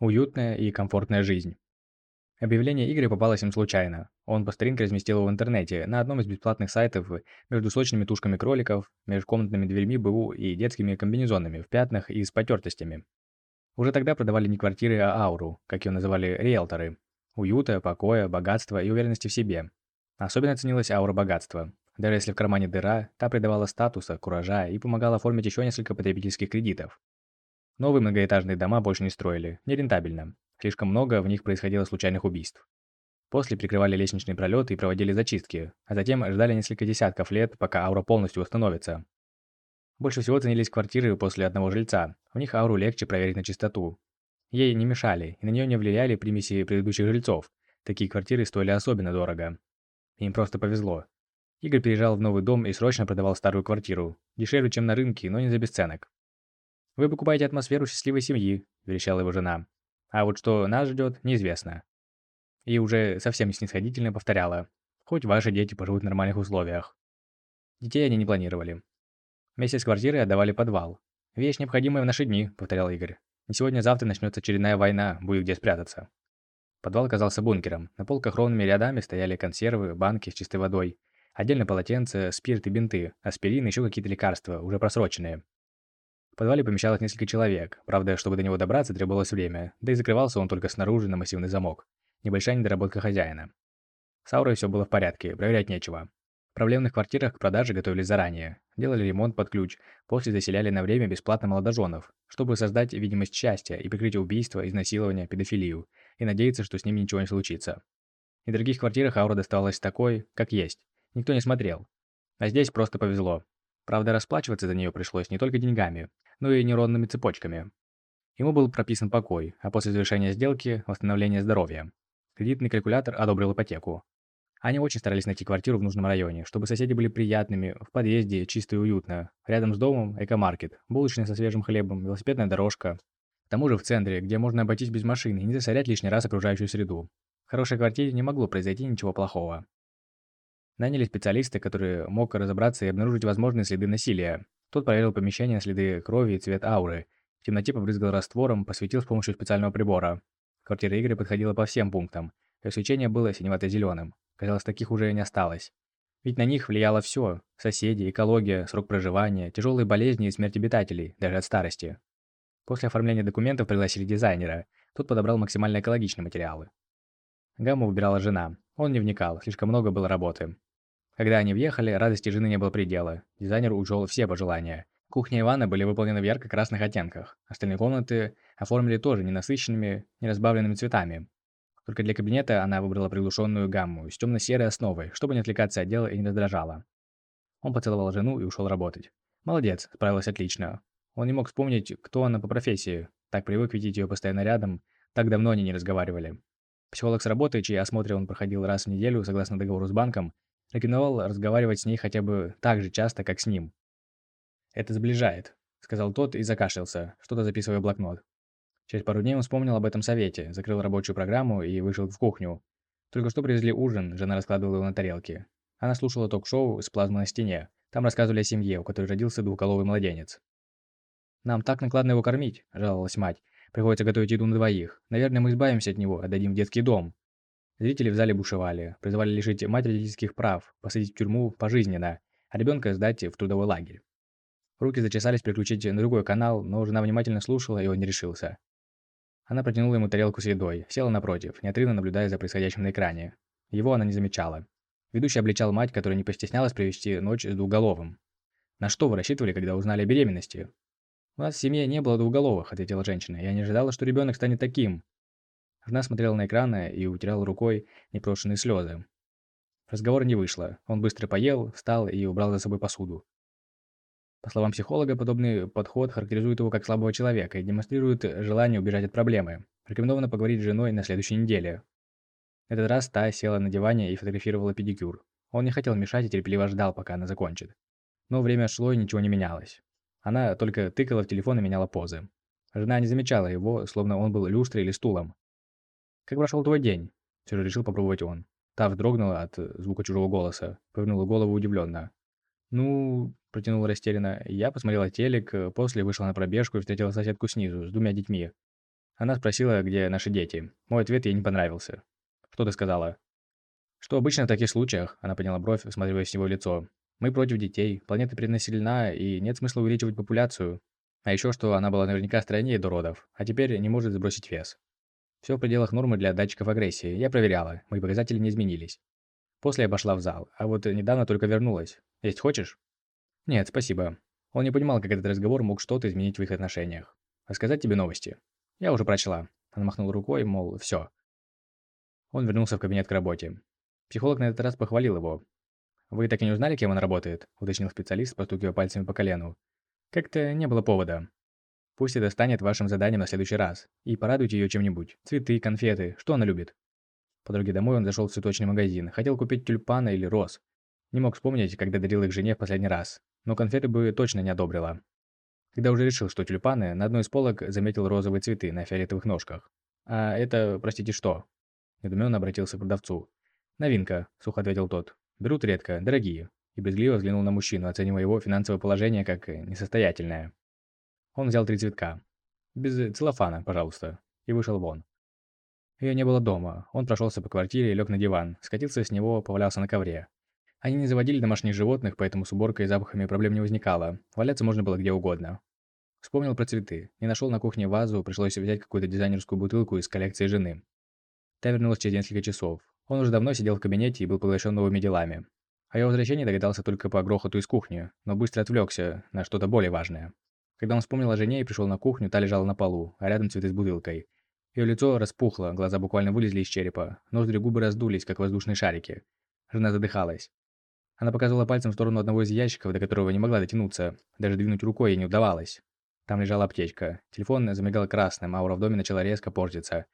Уютная и комфортная жизнь. Объявление Игоря попалось им случайно. Он по старинке разместил его в интернете, на одном из бесплатных сайтов, между сочными тушками кроликов, между комнатными дверьми БУ и детскими комбинезонами в пятнах и с потертостями. Уже тогда продавали не квартиры, а ауру, как ее называли риэлторы. Уюта, покоя, богатства и уверенности в себе. Особенно ценилась аура богатства. Даже если в кармане дыра, та придавала статуса, куража и помогала оформить еще несколько потребительских кредитов. Новые многоэтажные дома больше не строили, нерентабельно. Слишком много в них происходило случайных убийств. После прикрывали лестничные пролеты и проводили зачистки, а затем ждали несколько десятков лет, пока аура полностью восстановится. Больше всего ценились квартиры после одного жильца. В них ауру легче проверить на чистоту. Ей не мешали, и на нее не влияли примеси предыдущих жильцов. Такие квартиры стоили особенно дорого. Им просто повезло. Игорь переезжал в новый дом и срочно продавал старую квартиру. Дешевле, чем на рынке, но не за бесценок. «Вы покупаете атмосферу счастливой семьи», – верещала его жена. А вот что нас ждет, неизвестно. И уже совсем снисходительно повторяла. Хоть ваши дети поживут в нормальных условиях. Детей они не планировали. Вместе с квартирой отдавали подвал. «Вещь, необходимая в наши дни», — повторял Игорь. «Не сегодня-завтра начнется очередная война, будет где спрятаться». Подвал оказался бункером. На полках ровными рядами стояли консервы, банки с чистой водой. Отдельно полотенце, спирт и бинты, аспирин и еще какие-то лекарства, уже просроченные. Подвале помещалось несколько человек. Правда, чтобы до него добраться, требовалось время. Да и закрывался он только снаружи на массивный замок. Небольшая недоработка хозяина. С аурой все было в порядке, проверять нечего. В проблемных квартирах к продаже готовились заранее. Делали ремонт под ключ, после заселяли на время бесплатно молодоженов, чтобы создать видимость счастья и прикрыть убийство, изнасилование, педофилию, и надеяться, что с ними ничего не случится. В других квартирах аура доставалась такой, как есть. Никто не смотрел. А здесь просто повезло. Правда, расплачиваться за нее пришлось не только деньгами, но и нейронными цепочками. Ему был прописан покой, а после завершения сделки – восстановление здоровья. Кредитный калькулятор одобрил ипотеку. Они очень старались найти квартиру в нужном районе, чтобы соседи были приятными, в подъезде чисто и уютно. Рядом с домом – экомаркет, булочная со свежим хлебом, велосипедная дорожка. К тому же в центре, где можно обойтись без машины и не засорять лишний раз окружающую среду. В хорошей квартире не могло произойти ничего плохого. Наняли специалиста, который мог разобраться и обнаружить возможные следы насилия. Тот проверил помещение на следы крови и цвет ауры. В темноте побрызгал раствором, посветил с помощью специального прибора. Квартира Игоря подходила по всем пунктам. Ее свечение было синевато-зеленым. Казалось, таких уже не осталось. Ведь на них влияло все – соседи, экология, срок проживания, тяжелые болезни и смерть обитателей, даже от старости. После оформления документов пригласили дизайнера. Тот подобрал максимально экологичные материалы. Гамму выбирала жена. Он не вникал, слишком много было работы. Когда они въехали, радости жены не было предела. Дизайнер учел все пожелания. Кухня и ванна были выполнены в ярко-красных оттенках. Остальные комнаты оформили тоже ненасыщенными, неразбавленными цветами. Только для кабинета она выбрала приглушенную гамму с темно-серой основой, чтобы не отвлекаться от дела и не раздражала. Он поцеловал жену и ушел работать. Молодец, справилась отлично. Он не мог вспомнить, кто она по профессии. Так привык видеть ее постоянно рядом. Так давно они не разговаривали. Психолог с работы, чьи осмотры он проходил раз в неделю согласно договору с банком, Рекомендовал разговаривать с ней хотя бы так же часто, как с ним. «Это сближает», — сказал тот и закашлялся, что-то записывая в блокнот. Через пару дней он вспомнил об этом совете, закрыл рабочую программу и вышел в кухню. Только что привезли ужин, жена раскладывала его на тарелке. Она слушала ток-шоу с плазмой на стене. Там рассказывали о семье, у которой родился двухголовый младенец. «Нам так накладно его кормить», – жаловалась мать. «Приходится готовить еду на двоих. Наверное, мы избавимся от него, отдадим в детский дом». Зрители в зале бушевали, призывали лишить мать родительских прав, посадить в тюрьму пожизненно, а ребенка сдать в трудовой лагерь. Руки зачесались переключить на другой канал, но жена внимательно слушала, и он не решился. Она протянула ему тарелку с едой, села напротив, неотрывно наблюдая за происходящим на экране. Его она не замечала. Ведущий обличал мать, которая не постеснялась провести ночь с двухголовым. «На что вы рассчитывали, когда узнали о беременности?» «У нас в семье не было двухголовых», — ответила женщина. «Я не ожидала, что ребенок станет таким. Жена смотрела на экраны и утирала рукой непрошенные слезы. Разговора не вышло. Он быстро поел, встал и убрал за собой посуду. По словам психолога, подобный подход характеризует его как слабого человека и демонстрирует желание убежать от проблемы. Рекомендовано поговорить с женой на следующей неделе. В этот раз та села на диване и фотографировала педикюр. Он не хотел мешать и терпеливо ждал, пока она закончит. Но время шло и ничего не менялось. Она только тыкала в телефон и меняла позы. Жена не замечала его, словно он был люстрой или стулом. «Как прошел твой день?» Все же решил попробовать он. Та вздрогнула от э, звука чужого голоса, повернула голову удивленно. «Ну...» – протянула растерянно. «Я посмотрела телек, э, после вышла на пробежку и встретила соседку снизу, с двумя детьми. Она спросила, где наши дети. Мой ответ ей не понравился. «Что ты сказала?» «Что обычно в таких случаях?» Она подняла бровь, всматриваясь в его лицо. «Мы против детей, планета перенаселена, и нет смысла увеличивать популяцию. А еще что она была наверняка стройнее до родов, а теперь не может сбросить вес. Все в пределах нормы для датчиков агрессии. Я проверяла, мои показатели не изменились. После я пошла в зал, а вот недавно только вернулась. Есть хочешь? Нет, спасибо. Он не понимал, как этот разговор мог что-то изменить в их отношениях. Рассказать тебе новости? Я уже прочла. Она махнула рукой, мол, все. Он вернулся в кабинет к работе. Психолог на этот раз похвалил его. «Вы так и не узнали, кем он работает?» – уточнил специалист, постукивая пальцами по колену. «Как-то не было повода. Пусть это станет вашим заданием на следующий раз. И порадуйте ее чем-нибудь. Цветы, конфеты, что она любит?» По дороге домой он зашел в цветочный магазин. Хотел купить тюльпаны или роз. Не мог вспомнить, когда дарил их жене в последний раз. Но конфеты бы точно не одобрила. Когда уже решил, что тюльпаны, на одной из полок заметил розовые цветы на фиолетовых ножках. «А это, простите, что?» Недуменно обратился к продавцу. «Новинка», — сухо ответил тот. «Берут редко, дорогие». И брезгливо взглянул на мужчину, оценивая его финансовое положение как несостоятельное. Он взял три цветка. «Без целлофана, пожалуйста». И вышел вон. Ее не было дома. Он прошелся по квартире и лег на диван, скатился с него, повалялся на ковре. Они не заводили домашних животных, поэтому с уборкой и запахами проблем не возникало. Валяться можно было где угодно. Вспомнил про цветы. Не нашел на кухне вазу, пришлось взять какую-то дизайнерскую бутылку из коллекции жены. Та вернулась через несколько часов. Он уже давно сидел в кабинете и был поглощен новыми делами. О его возвращении догадался только по грохоту из кухни, но быстро отвлекся на что-то более важное. Когда он вспомнил о жене и пришел на кухню, та лежала на полу, а рядом цветы с бутылкой. Ее лицо распухло, глаза буквально вылезли из черепа, ноздри губы раздулись, как воздушные шарики. Жена задыхалась. Она показывала пальцем в сторону одного из ящиков, до которого не могла дотянуться. Даже двинуть рукой ей не удавалось. Там лежала аптечка. Телефон замигал красным, аура в доме начала резко портиться.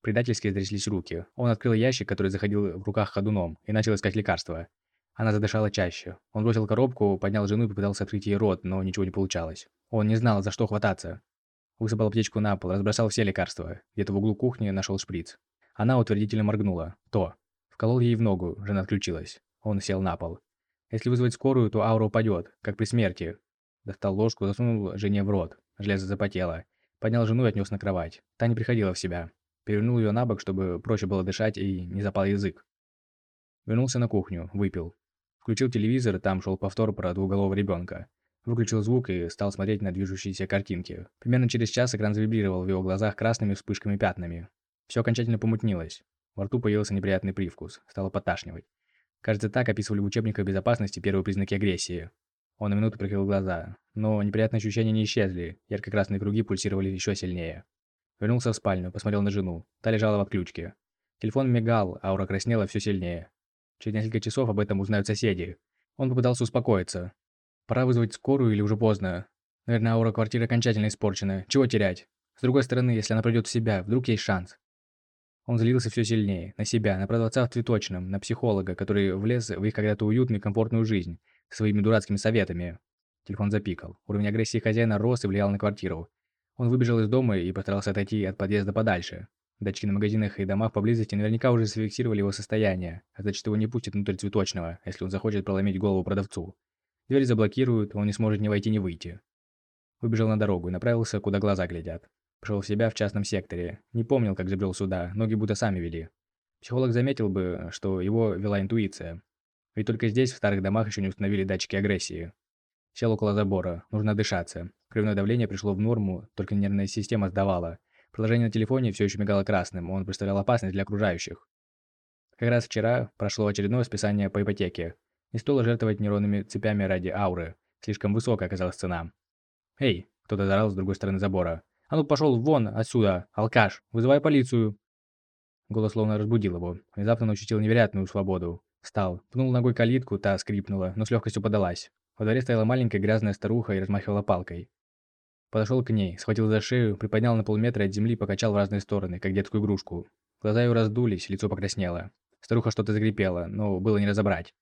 Предательски затряслись руки. Он открыл ящик, который заходил в руках ходуном, и начал искать лекарства. Она задышала чаще. Он бросил коробку, поднял жену и попытался открыть ей рот, но ничего не получалось. Он не знал, за что хвататься. Высыпал аптечку на пол, разбросал все лекарства. Где-то в углу кухни нашел шприц. Она утвердительно моргнула. То. Вколол ей в ногу, жена отключилась. Он сел на пол. Если вызвать скорую, то аура упадет, как при смерти. Достал ложку, засунул жене в рот. Железо запотело. Поднял жену и отнес на кровать. Та не приходила в себя. Перевернул ее на бок, чтобы проще было дышать и не запал язык. Вернулся на кухню, выпил. Включил телевизор, там шел повтор про двуголового ребенка. Выключил звук и стал смотреть на движущиеся картинки. Примерно через час экран завибрировал в его глазах красными вспышками-пятнами. Все окончательно помутнилось. Во рту появился неприятный привкус, стало поташнивать. Кажется, так описывали в учебниках безопасности первые признаки агрессии. Он на минуту прикрыл глаза, но неприятные ощущения не исчезли, ярко-красные круги пульсировали еще сильнее. Вернулся в спальню, посмотрел на жену. Та лежала в отключке. Телефон мигал, аура краснела все сильнее. Через несколько часов об этом узнают соседи. Он попытался успокоиться, Пора вызвать скорую или уже поздно. Наверное, аура квартиры окончательно испорчена. Чего терять? С другой стороны, если она придет в себя, вдруг есть шанс. Он злился все сильнее. На себя, на продавца в цветочном, на психолога, который влез в их когда-то уютную и комфортную жизнь, своими дурацкими советами. Телефон запикал. Уровень агрессии хозяина рос и влиял на квартиру. Он выбежал из дома и постарался отойти от подъезда подальше. Датчики на магазинах и домах поблизости наверняка уже зафиксировали его состояние, а значит его не пустят внутрь цветочного, если он захочет проломить голову продавцу. Дверь заблокируют, он не сможет ни войти, ни выйти. Выбежал на дорогу и направился, куда глаза глядят. Пришел в себя в частном секторе. Не помнил, как забрел сюда, ноги будто сами вели. Психолог заметил бы, что его вела интуиция. Ведь только здесь, в старых домах, еще не установили датчики агрессии. Сел около забора, нужно дышаться. Кровяное давление пришло в норму, только нервная система сдавала. Приложение на телефоне все еще мигало красным, он представлял опасность для окружающих. Как раз вчера прошло очередное списание по ипотеке. Не стоило жертвовать нейронными цепями ради ауры. Слишком высокая оказалась цена. «Эй!» – кто-то заорал с другой стороны забора. «А ну пошел вон отсюда, алкаш! Вызывай полицию!» Голос словно разбудил его. Внезапно он ощутил невероятную свободу. Встал, пнул ногой калитку, та скрипнула, но с легкостью подалась. Во дворе стояла маленькая грязная старуха и размахивала палкой. Подошел к ней, схватил за шею, приподнял на полметра от земли и покачал в разные стороны, как детскую игрушку. Глаза ее раздулись, лицо покраснело. Старуха что-то загрипела, но было не разобрать.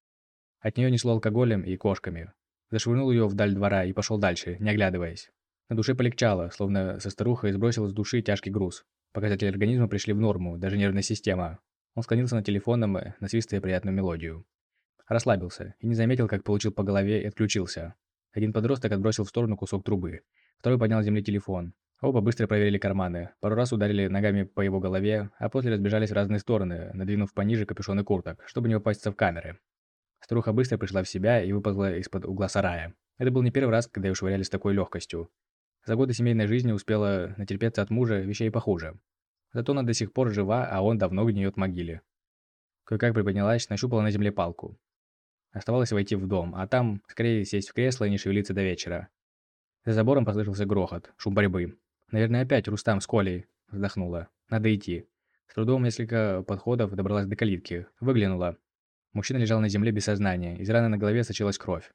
От нее несло алкоголем и кошками. Зашвырнул ее вдаль двора и пошел дальше, не оглядываясь. На душе полегчало, словно со старухой сбросил с души тяжкий груз. Показатели организма пришли в норму, даже нервная система. Он склонился над телефоном, насвистывая приятную мелодию. Расслабился и не заметил, как получил по голове и отключился. Один подросток отбросил в сторону кусок трубы. Второй поднял с земли телефон. Оба быстро проверили карманы, пару раз ударили ногами по его голове, а после разбежались в разные стороны, надвинув пониже капюшоны курток, чтобы не попасться в камеры. Старуха быстро пришла в себя и выползла из-под угла сарая. Это был не первый раз, когда ее швыряли с такой легкостью. За годы семейной жизни успела натерпеться от мужа вещей похуже. Зато она до сих пор жива, а он давно гниет в могиле. Кое-как приподнялась, нащупала на земле палку. Оставалось войти в дом, а там, скорее, сесть в кресло и не шевелиться до вечера. За забором послышался грохот, шум борьбы. «Наверное, опять Рустам с Колей», – вздохнула. «Надо идти». С трудом несколько подходов добралась до калитки. Выглянула. Мужчина лежал на земле без сознания, из раны на голове сочилась кровь.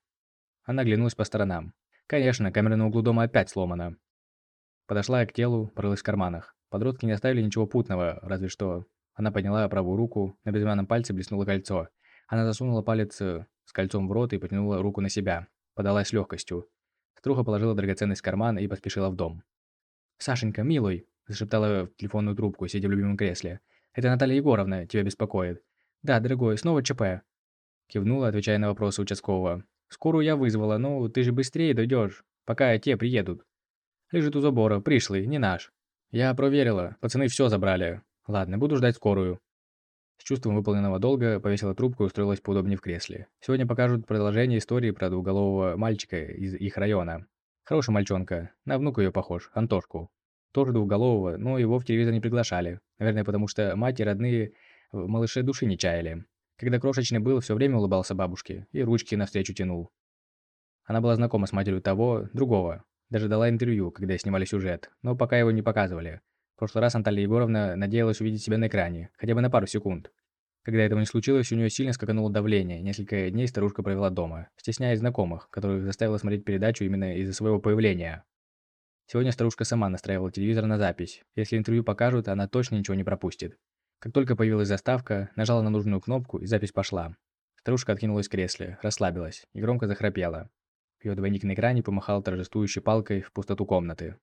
Она оглянулась по сторонам. Конечно, камера на углу дома опять сломана. Подошла к телу, порылась в карманах. Подростки не оставили ничего путного, разве что... Она подняла правую руку, на безымянном пальце блеснуло кольцо. Она засунула палец э, с кольцом в рот и потянула руку на себя. Подалась легкостью. Струха положила драгоценность в карман и поспешила в дом. «Сашенька, милый!» – зашептала в телефонную трубку, сидя в любимом кресле. «Это Наталья Егоровна тебя беспокоит». «Да, дорогой, снова ЧП». Кивнула, отвечая на вопросы участкового. «Скорую я вызвала, но ты же быстрее дойдешь, пока те приедут». «Лежит у забора, пришлый, не наш». «Я проверила, пацаны все забрали. Ладно, буду ждать скорую». С чувством выполненного долга повесила трубку и устроилась поудобнее в кресле. Сегодня покажут продолжение истории про двуголового мальчика из их района. Хороший мальчонка. На внука ее похож, Антошку. Тоже двухголового, но его в телевизор не приглашали. Наверное, потому что мать и родные в малыше души не чаяли. Когда крошечный был, все время улыбался бабушке и ручки навстречу тянул. Она была знакома с матерью того, другого. Даже дала интервью, когда снимали сюжет, но пока его не показывали. Прошлый раз Анталия Егоровна надеялась увидеть себя на экране, хотя бы на пару секунд. Когда этого не случилось, у нее сильно скакануло давление. Несколько дней старушка провела дома, стесняясь знакомых, которых заставила смотреть передачу именно из-за своего появления. Сегодня старушка сама настраивала телевизор на запись. Если интервью покажут, она точно ничего не пропустит. Как только появилась заставка, нажала на нужную кнопку, и запись пошла. Старушка откинулась в кресле, расслабилась и громко захрапела. Ее двойник на экране помахал торжествующей палкой в пустоту комнаты.